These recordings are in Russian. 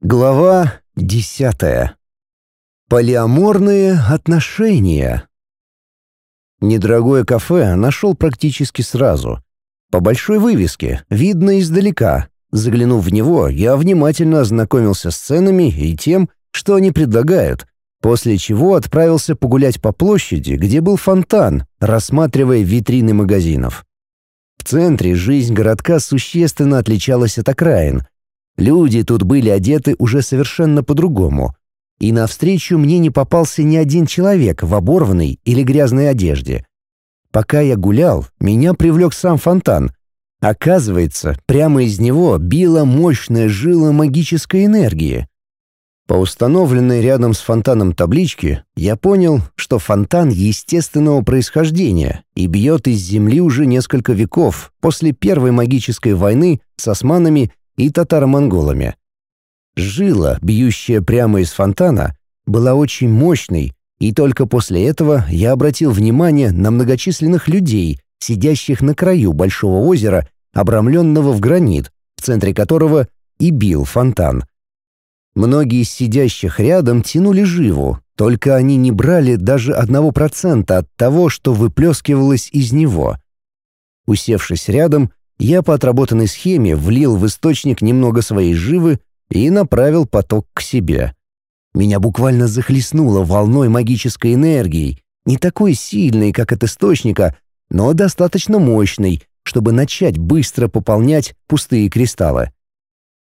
Глава десятая. Полиаморные отношения. Недорогое кафе нашел практически сразу. По большой вывеске, видно издалека. Заглянув в него, я внимательно ознакомился с ценами и тем, что они предлагают, после чего отправился погулять по площади, где был фонтан, рассматривая витрины магазинов. В центре жизнь городка существенно отличалась от окраин — Люди тут были одеты уже совершенно по-другому. И навстречу мне не попался ни один человек в оборванной или грязной одежде. Пока я гулял, меня привлек сам фонтан. Оказывается, прямо из него била мощная жила магической энергии. По установленной рядом с фонтаном табличке я понял, что фонтан естественного происхождения и бьет из земли уже несколько веков после Первой магической войны с османами и татаро-монголами. Жила, бьющая прямо из фонтана, была очень мощной, и только после этого я обратил внимание на многочисленных людей, сидящих на краю большого озера, обрамленного в гранит, в центре которого и бил фонтан. Многие из сидящих рядом тянули живу, только они не брали даже одного процента от того, что выплескивалось из него. Усевшись рядом, я по отработанной схеме влил в источник немного своей живы и направил поток к себе. Меня буквально захлестнуло волной магической энергии, не такой сильной, как от источника, но достаточно мощной, чтобы начать быстро пополнять пустые кристаллы.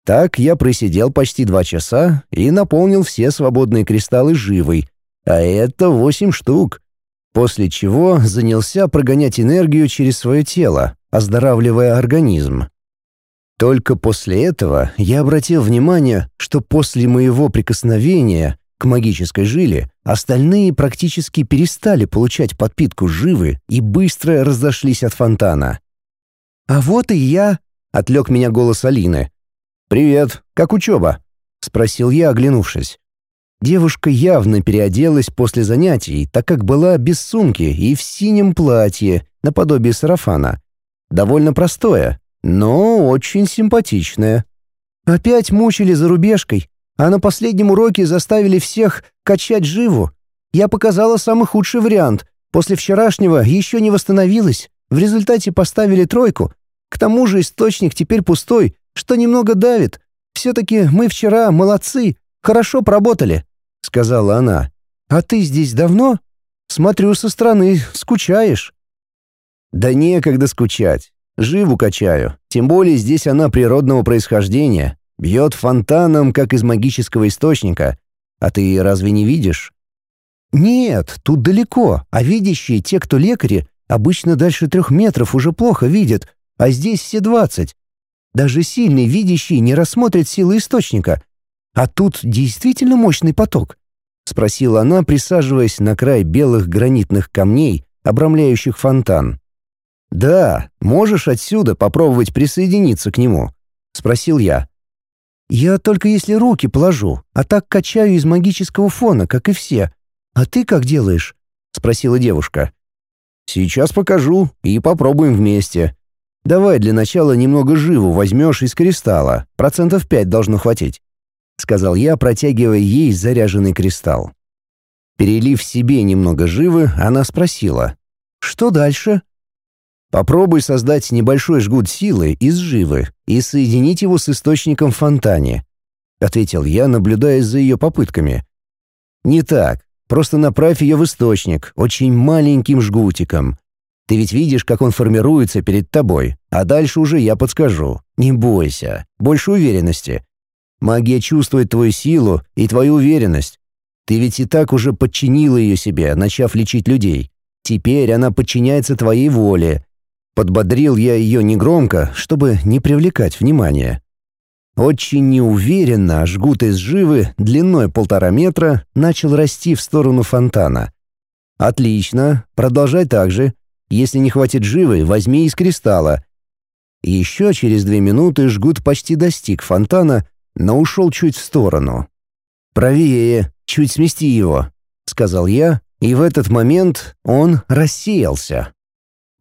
Так я просидел почти два часа и наполнил все свободные кристаллы живой, а это восемь штук. После чего занялся прогонять энергию через свое тело, оздоравливая организм. Только после этого я обратил внимание, что после моего прикосновения к магической жиле остальные практически перестали получать подпитку живы и быстро разошлись от фонтана. «А вот и я!» — отвлек меня голос Алины. «Привет, как учеба?» — спросил я, оглянувшись. Девушка явно переоделась после занятий, так как была без сумки и в синем платье, наподобие сарафана. Довольно простое, но очень симпатичное. Опять мучили за рубежкой, а на последнем уроке заставили всех качать живу. Я показала самый худший вариант. После вчерашнего еще не восстановилась. В результате поставили тройку. К тому же источник теперь пустой, что немного давит. Все-таки мы вчера молодцы, хорошо поработали», — сказала она. «А ты здесь давно? Смотрю со стороны, скучаешь». Да некогда скучать. Живу качаю. Тем более здесь она природного происхождения. Бьет фонтаном, как из магического источника. А ты разве не видишь? Нет, тут далеко. А видящие, те, кто лекари, обычно дальше трех метров уже плохо видят, а здесь все двадцать. Даже сильный видящий не рассмотрит силы источника. А тут действительно мощный поток. — спросила она, присаживаясь на край белых гранитных камней, обрамляющих фонтан. «Да, можешь отсюда попробовать присоединиться к нему?» — спросил я. «Я только если руки положу, а так качаю из магического фона, как и все. А ты как делаешь?» — спросила девушка. «Сейчас покажу и попробуем вместе. Давай для начала немного живу возьмешь из кристалла, процентов пять должно хватить», — сказал я, протягивая ей заряженный кристалл. Перелив себе немного живы, она спросила. «Что дальше?» Попробуй создать небольшой жгут силы из живы и соединить его с источником в фонтане», — ответил я, наблюдая за ее попытками. «Не так. Просто направь ее в источник, очень маленьким жгутиком. Ты ведь видишь, как он формируется перед тобой, а дальше уже я подскажу. Не бойся. Больше уверенности. Магия чувствует твою силу и твою уверенность. Ты ведь и так уже подчинила ее себе, начав лечить людей. Теперь она подчиняется твоей воле, Подбодрил я ее негромко, чтобы не привлекать внимания. Очень неуверенно жгут из живы длиной полтора метра начал расти в сторону фонтана. «Отлично, продолжай так же. Если не хватит живы, возьми из кристалла». Еще через две минуты жгут почти достиг фонтана, но ушел чуть в сторону. «Правее, чуть смести его», — сказал я, и в этот момент он рассеялся.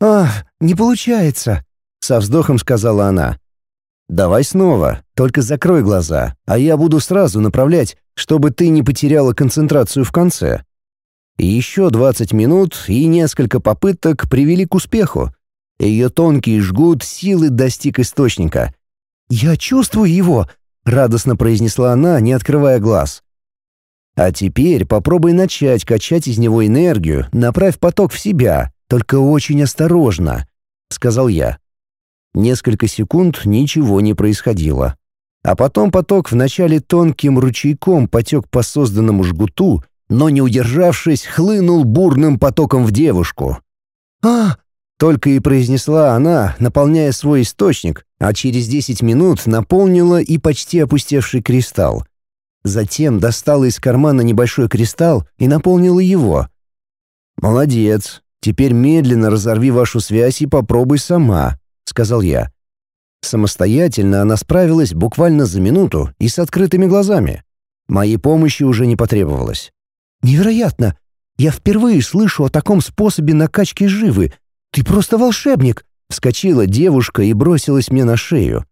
«Ах, не получается», — со вздохом сказала она. Давай снова, только закрой глаза, а я буду сразу направлять, чтобы ты не потеряла концентрацию в конце. Еще 20 минут и несколько попыток привели к успеху. Ее тонкий жгут силы достиг источника. «Я чувствую его!» — радостно произнесла она, не открывая глаз. «А теперь попробуй начать качать из него энергию, направь поток в себя, только очень осторожно», — сказал я. Несколько секунд ничего не происходило. А потом поток вначале тонким ручейком потек по созданному жгуту, но, не удержавшись, хлынул бурным потоком в девушку. «А!» — только и произнесла она, наполняя свой источник, а через десять минут наполнила и почти опустевший кристалл. Затем достала из кармана небольшой кристалл и наполнила его. «Молодец. Теперь медленно разорви вашу связь и попробуй сама», — сказал я. Самостоятельно она справилась буквально за минуту и с открытыми глазами. Моей помощи уже не потребовалось. «Невероятно! Я впервые слышу о таком способе накачки живы. Ты просто волшебник!» Вскочила девушка и бросилась мне на шею.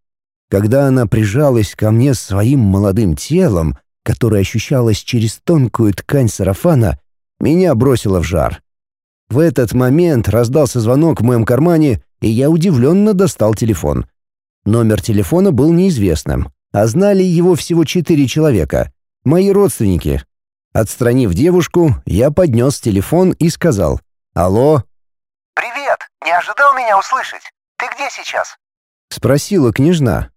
Когда она прижалась ко мне своим молодым телом, которое ощущалось через тонкую ткань сарафана, меня бросило в жар. В этот момент раздался звонок в моем кармане, и я удивленно достал телефон. Номер телефона был неизвестным, а знали его всего четыре человека — мои родственники. Отстранив девушку, я поднес телефон и сказал «Алло». «Привет! Не ожидал меня услышать? Ты где сейчас?» — спросила княжна.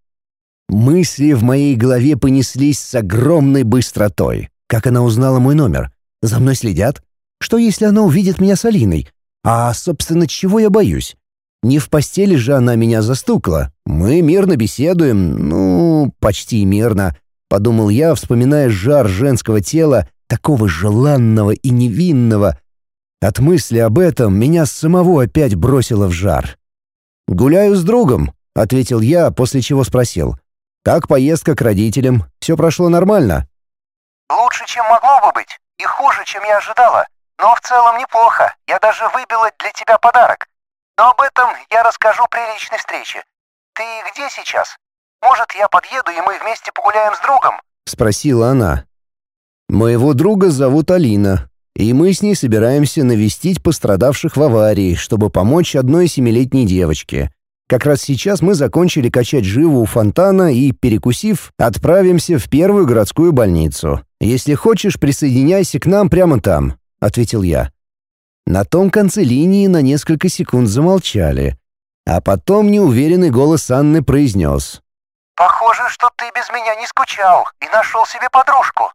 Мысли в моей голове понеслись с огромной быстротой. Как она узнала мой номер? За мной следят? Что, если она увидит меня с Алиной? А, собственно, чего я боюсь? Не в постели же она меня застукала. Мы мирно беседуем, ну, почти мирно. Подумал я, вспоминая жар женского тела, такого желанного и невинного. От мысли об этом меня самого опять бросило в жар. «Гуляю с другом», — ответил я, после чего спросил. «Как поездка к родителям? Все прошло нормально?» «Лучше, чем могло бы быть, и хуже, чем я ожидала. Но в целом неплохо. Я даже выбила для тебя подарок. Но об этом я расскажу при личной встрече. Ты где сейчас? Может, я подъеду, и мы вместе погуляем с другом?» — спросила она. «Моего друга зовут Алина, и мы с ней собираемся навестить пострадавших в аварии, чтобы помочь одной семилетней девочке. Как раз сейчас мы закончили качать живу у фонтана и, перекусив, отправимся в первую городскую больницу. Если хочешь, присоединяйся к нам прямо там», — ответил я. На том конце линии на несколько секунд замолчали, а потом неуверенный голос Анны произнес. «Похоже, что ты без меня не скучал и нашел себе подружку».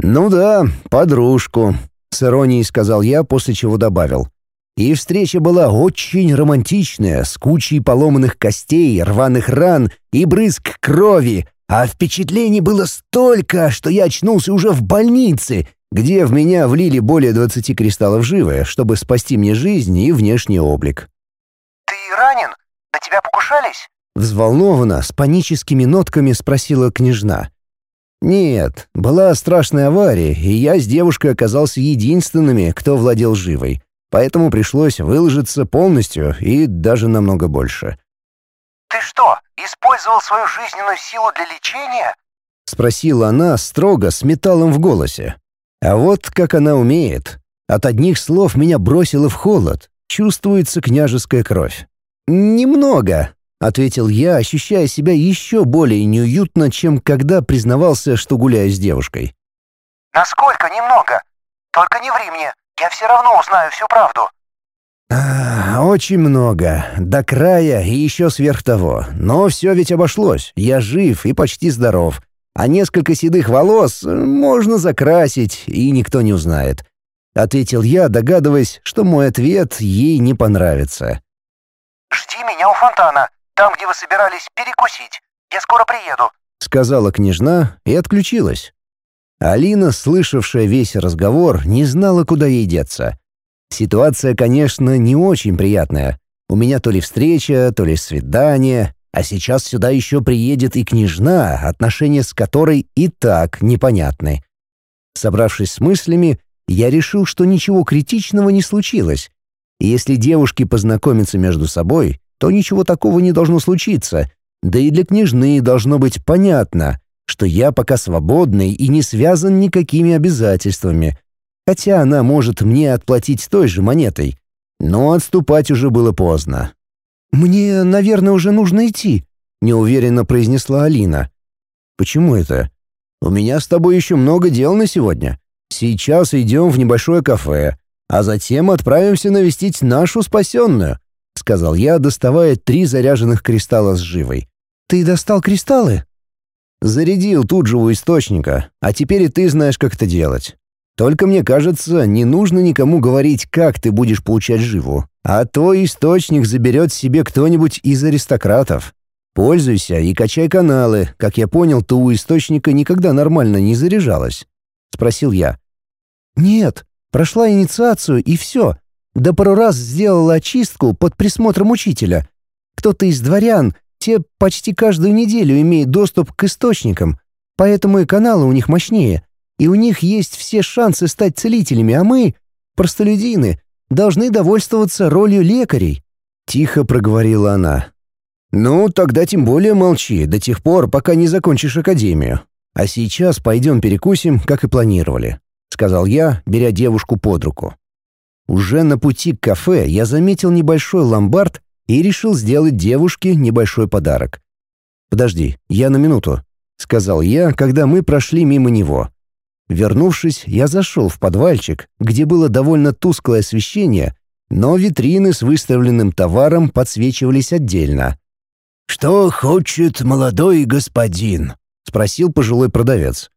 «Ну да, подружку», — с иронией сказал я, после чего добавил. И встреча была очень романтичная, с кучей поломанных костей, рваных ран и брызг крови, а впечатлений было столько, что я очнулся уже в больнице, где в меня влили более 20 кристаллов живы, чтобы спасти мне жизнь и внешний облик. «Ты ранен? На тебя покушались?» Взволнованно, с паническими нотками спросила княжна. «Нет, была страшная авария, и я с девушкой оказался единственными, кто владел живой, поэтому пришлось выложиться полностью и даже намного больше». «Ты что, использовал свою жизненную силу для лечения?» — спросила она строго, с металлом в голосе. А вот как она умеет. От одних слов меня бросило в холод. Чувствуется княжеская кровь. «Немного», — ответил я, ощущая себя еще более неуютно, чем когда признавался, что гуляю с девушкой. «Насколько немного? Только не ври мне, я все равно узнаю всю правду». А, «Очень много. До края и еще сверх того. Но все ведь обошлось. Я жив и почти здоров а несколько седых волос можно закрасить, и никто не узнает», — ответил я, догадываясь, что мой ответ ей не понравится. «Жди меня у фонтана, там, где вы собирались перекусить. Я скоро приеду», — сказала княжна и отключилась. Алина, слышавшая весь разговор, не знала, куда ей деться. Ситуация, конечно, не очень приятная. У меня то ли встреча, то ли свидание, а сейчас сюда еще приедет и княжна, отношения с которой и так непонятны. Собравшись с мыслями, я решил, что ничего критичного не случилось. И если девушки познакомятся между собой, то ничего такого не должно случиться. Да и для княжны должно быть понятно, что я пока свободный и не связан никакими обязательствами, хотя она может мне отплатить той же монетой. Но отступать уже было поздно. «Мне, наверное, уже нужно идти», — неуверенно произнесла Алина. «Почему это? У меня с тобой еще много дел на сегодня. Сейчас идем в небольшое кафе, а затем отправимся навестить нашу спасенную», — сказал я, доставая три заряженных кристалла с живой. «Ты достал кристаллы?» «Зарядил тут же у источника, а теперь и ты знаешь, как это делать. Только мне кажется, не нужно никому говорить, как ты будешь получать живу, а то источник заберет себе кто-нибудь из аристократов. Пользуйся и качай каналы. Как я понял, то у источника никогда нормально не заряжалась. Спросил я. Нет, прошла инициацию и все. Да пару раз сделала очистку под присмотром учителя. Кто-то из дворян, те почти каждую неделю имеют доступ к источникам, поэтому и каналы у них мощнее и у них есть все шансы стать целителями, а мы, простолюдины, должны довольствоваться ролью лекарей», — тихо проговорила она. «Ну, тогда тем более молчи до тех пор, пока не закончишь академию. А сейчас пойдем перекусим, как и планировали», — сказал я, беря девушку под руку. Уже на пути к кафе я заметил небольшой ломбард и решил сделать девушке небольшой подарок. «Подожди, я на минуту», — сказал я, когда мы прошли мимо него. Вернувшись, я зашел в подвальчик, где было довольно тусклое освещение, но витрины с выставленным товаром подсвечивались отдельно. «Что хочет молодой господин?» — спросил пожилой продавец.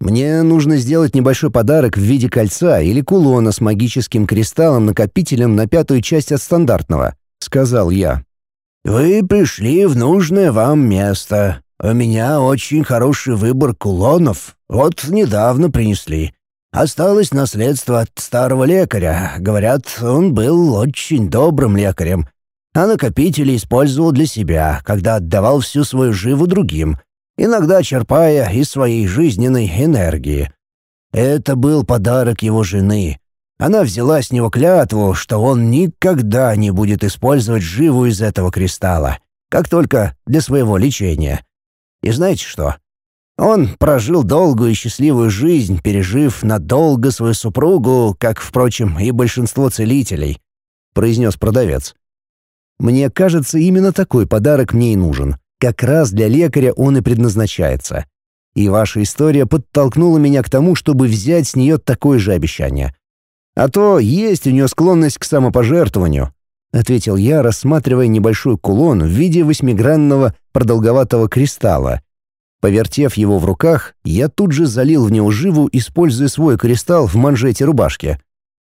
«Мне нужно сделать небольшой подарок в виде кольца или кулона с магическим кристаллом-накопителем на пятую часть от стандартного», — сказал я. «Вы пришли в нужное вам место. У меня очень хороший выбор кулонов. Вот недавно принесли. Осталось наследство от старого лекаря. Говорят, он был очень добрым лекарем. А накопители использовал для себя, когда отдавал всю свою живу другим, иногда черпая из своей жизненной энергии. Это был подарок его жены. Она взяла с него клятву, что он никогда не будет использовать живу из этого кристалла, как только для своего лечения. И знаете что? Он прожил долгую и счастливую жизнь, пережив надолго свою супругу, как, впрочем, и большинство целителей», — произнес продавец. «Мне кажется, именно такой подарок мне и нужен. Как раз для лекаря он и предназначается. И ваша история подтолкнула меня к тому, чтобы взять с нее такое же обещание. А то есть у нее склонность к самопожертвованию, — ответил я, рассматривая небольшой кулон в виде восьмигранного продолговатого кристалла. Повертев его в руках, я тут же залил в него живу, используя свой кристалл в манжете рубашки.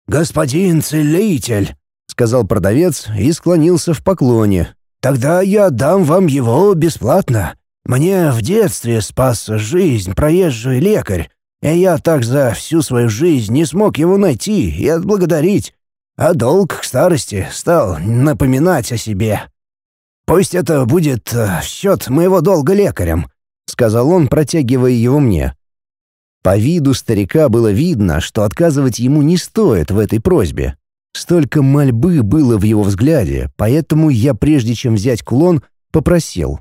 «Господин целитель», — сказал продавец и склонился в поклоне. «Тогда я дам вам его бесплатно. Мне в детстве спас жизнь проезжий лекарь, и я так за всю свою жизнь не смог его найти и отблагодарить а долг к старости стал напоминать о себе. Пусть это будет э, в счет моего долга лекарям», — сказал он, протягивая его мне. По виду старика было видно, что отказывать ему не стоит в этой просьбе. Столько мольбы было в его взгляде, поэтому я, прежде чем взять кулон, попросил.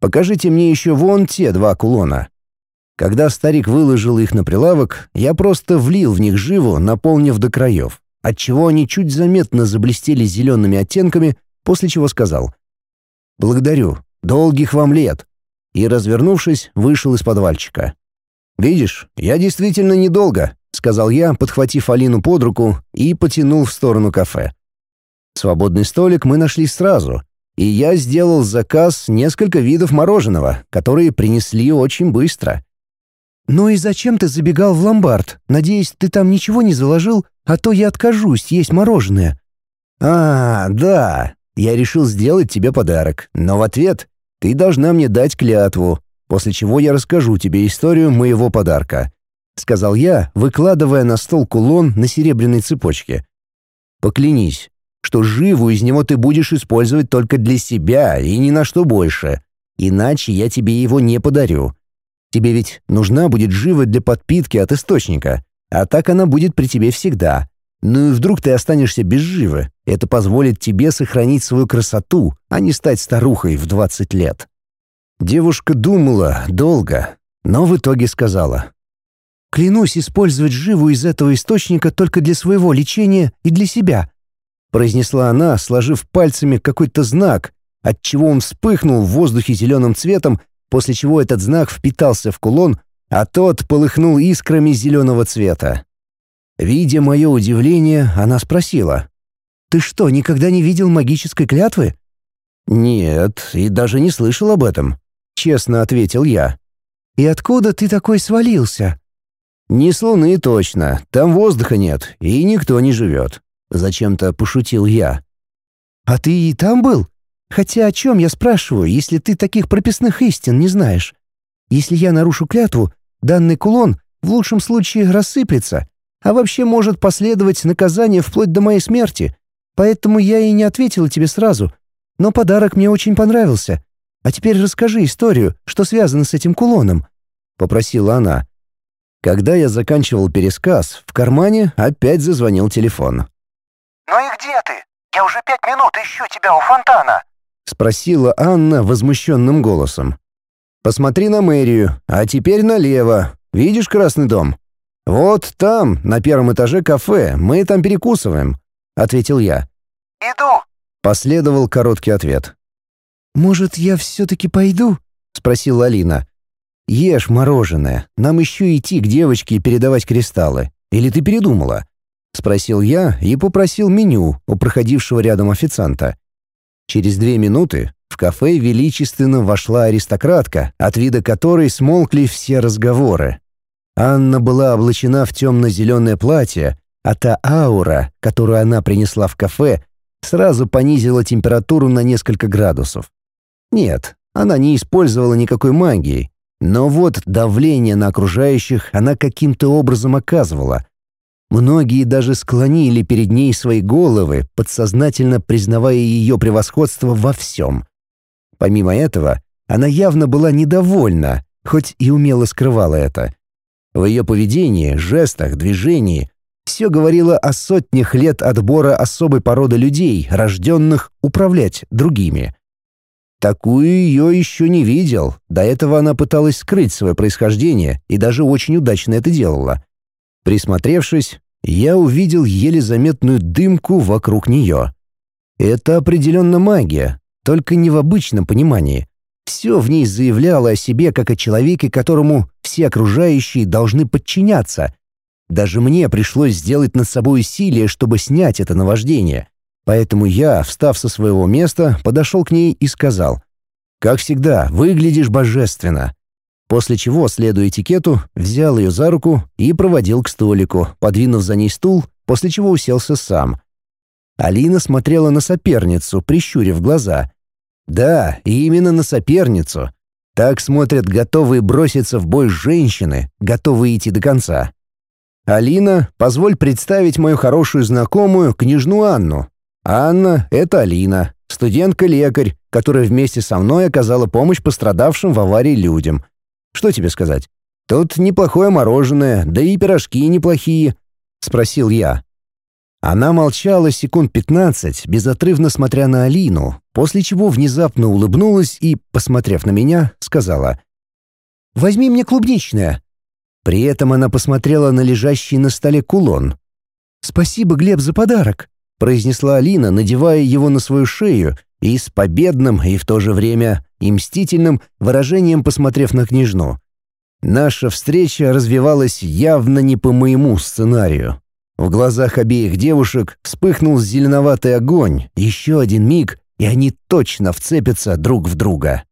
«Покажите мне еще вон те два кулона». Когда старик выложил их на прилавок, я просто влил в них живу, наполнив до краев отчего они чуть заметно заблестели зелеными оттенками, после чего сказал «Благодарю, долгих вам лет!» и, развернувшись, вышел из подвальчика. «Видишь, я действительно недолго», — сказал я, подхватив Алину под руку и потянул в сторону кафе. Свободный столик мы нашли сразу, и я сделал заказ несколько видов мороженого, которые принесли очень быстро. «Ну и зачем ты забегал в ломбард? Надеюсь, ты там ничего не заложил, а то я откажусь есть мороженое». «А, да, я решил сделать тебе подарок, но в ответ ты должна мне дать клятву, после чего я расскажу тебе историю моего подарка», — сказал я, выкладывая на стол кулон на серебряной цепочке. «Поклянись, что живу из него ты будешь использовать только для себя и ни на что больше, иначе я тебе его не подарю». Тебе ведь нужна будет жива для подпитки от источника, а так она будет при тебе всегда. Ну и вдруг ты останешься без живы. Это позволит тебе сохранить свою красоту, а не стать старухой в 20 лет. Девушка думала долго, но в итоге сказала. «Клянусь использовать живу из этого источника только для своего лечения и для себя», произнесла она, сложив пальцами какой-то знак, отчего он вспыхнул в воздухе зеленым цветом, после чего этот знак впитался в кулон, а тот полыхнул искрами зеленого цвета. Видя мое удивление, она спросила. «Ты что, никогда не видел магической клятвы?» «Нет, и даже не слышал об этом», — честно ответил я. «И откуда ты такой свалился?» «Не с Луны точно, там воздуха нет, и никто не живет», — зачем-то пошутил я. «А ты и там был? Хотя о чем я спрашиваю, если ты таких прописных истин не знаешь? Если я нарушу клятву, данный кулон в лучшем случае рассыплется, а вообще может последовать наказание вплоть до моей смерти. Поэтому я и не ответила тебе сразу. Но подарок мне очень понравился. А теперь расскажи историю, что связано с этим кулоном», — попросила она. Когда я заканчивал пересказ, в кармане опять зазвонил телефон. «Ну и где ты? Я уже пять минут ищу тебя у фонтана», — спросила Анна возмущенным голосом. «Посмотри на мэрию, а теперь налево. Видишь красный дом? «Вот там, на первом этаже кафе, мы там перекусываем», — ответил я. «Иду», — последовал короткий ответ. «Может, я все-таки пойду?» — спросила Алина. «Ешь мороженое. Нам еще идти к девочке и передавать кристаллы. Или ты передумала?» — спросил я и попросил меню у проходившего рядом официанта. Через две минуты в кафе величественно вошла аристократка, от вида которой смолкли все разговоры. Анна была облачена в темно-зеленое платье, а та аура, которую она принесла в кафе, сразу понизила температуру на несколько градусов. Нет, она не использовала никакой магии, но вот давление на окружающих она каким-то образом оказывала. Многие даже склонили перед ней свои головы, подсознательно признавая ее превосходство во всем. Помимо этого, она явно была недовольна, хоть и умело скрывала это. В ее поведении, жестах, движении все говорило о сотнях лет отбора особой породы людей, рожденных управлять другими. Такую ее еще не видел. До этого она пыталась скрыть свое происхождение и даже очень удачно это делала. Присмотревшись, я увидел еле заметную дымку вокруг нее. Это определенно магия, только не в обычном понимании. Все в ней заявляло о себе как о человеке, которому все окружающие должны подчиняться. Даже мне пришлось сделать над собой усилие, чтобы снять это наваждение. Поэтому я, встав со своего места, подошел к ней и сказал, «Как всегда, выглядишь божественно». После чего, следуя этикету, взял ее за руку и проводил к столику, подвинув за ней стул, после чего уселся сам. Алина смотрела на соперницу, прищурив глаза. Да, именно на соперницу. Так смотрят готовые броситься в бой женщины, готовые идти до конца. «Алина, позволь представить мою хорошую знакомую, княжну Анну. Анна — это Алина, студентка-лекарь, которая вместе со мной оказала помощь пострадавшим в аварии людям. Что тебе сказать? Тут неплохое мороженое, да и пирожки неплохие», — спросил я. Она молчала секунд пятнадцать, безотрывно смотря на Алину, после чего внезапно улыбнулась и, посмотрев на меня, сказала «Возьми мне клубничное». При этом она посмотрела на лежащий на столе кулон. «Спасибо, Глеб, за подарок», — произнесла Алина, надевая его на свою шею и с победным и в то же время и мстительным выражением посмотрев на княжну. Наша встреча развивалась явно не по моему сценарию. В глазах обеих девушек вспыхнул зеленоватый огонь. Еще один миг, и они точно вцепятся друг в друга.